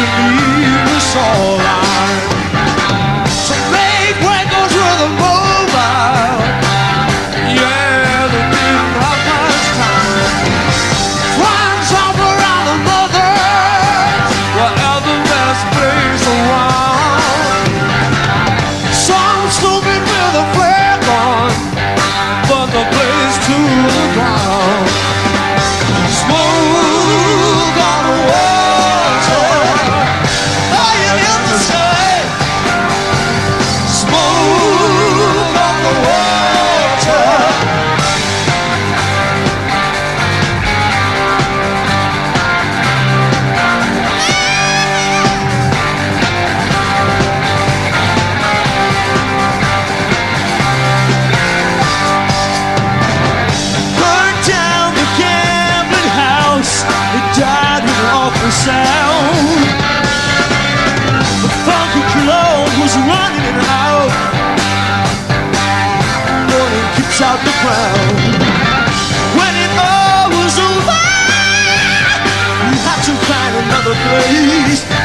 easily push out the crown. When it all was over, we had to find another place.